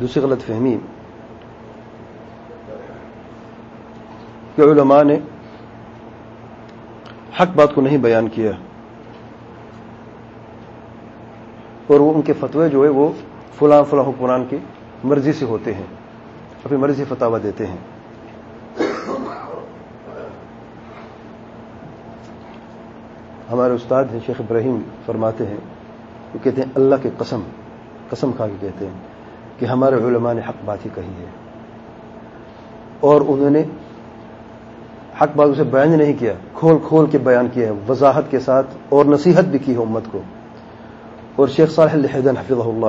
دوسری غلط فہمی۔ کہ علماء نے حق بات کو نہیں بیان کیا۔ اور وہ ان کے فتوے جو ہے وہ فلاں فلاں حکمران کی مرضی سے ہوتے ہیں، اپنی مرضی فتوا دیتے ہیں۔ ہمارے استاد ہیں، شیخ ابراہیم فرماتے ہیں، وہ کہتے ہیں اللہ کے قسم قسم کھا کے کہتے ہیں۔ کہ ہمارے علماء نے حق بات ہی کہی ہے۔ اور انہوں نے حق بات اسے بیان نہیں کیا، کھول کھول کے بیان کیا ہے، وضاحت کے ساتھ اور نصیحت بھی کی ہے امت کو۔ اور شیخ صالح الحدن حفظ اللہ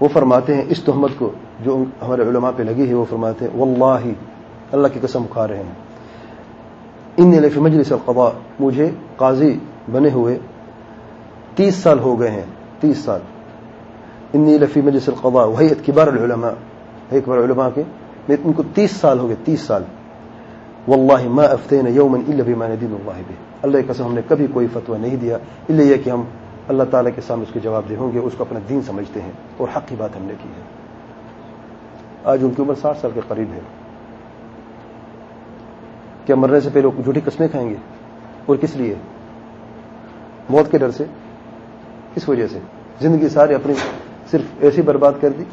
وہ فرماتے ہیں، اس تہمت کو جو ہمارے علماء پہ لگی ہے، وہ فرماتے ہیں واللہ اللہ کی قسم کھا رہے ہیں۔ ان لفی مجلس القضاء مجھے قاضی بنے ہوئے تیس سال ہو گئے ہیں، تیس سال۔ انی لفی مجلس القضاء. وہی کبار العلماء. ہے کبار علماء کے ان کو تیس سال ہو گئے تیس سال. واللہ ما افتین یوما الا بما ندین اللہ بھی اللہ کی قسم ہم نے کبھی کوئی فتوہ نہیں دیا الا یہ کہ ہم اللہ تعالیٰ کے سامنے اس کے جواب دے ہوں گے اس کو اپنا دین سمجھتے ہیں اور حق کی بات ہم نے کی ہے آج ان کی عمر ساٹھ سال کے قریب ہے. کیا مرنے سے پہلے جھوٹی قسمیں کھائیں گے؟ اور کس لیے؟ موت کے ڈر سے؟ کس وجہ سے؟ زندگی ساری اپنی صرف ایسی برباد کر دی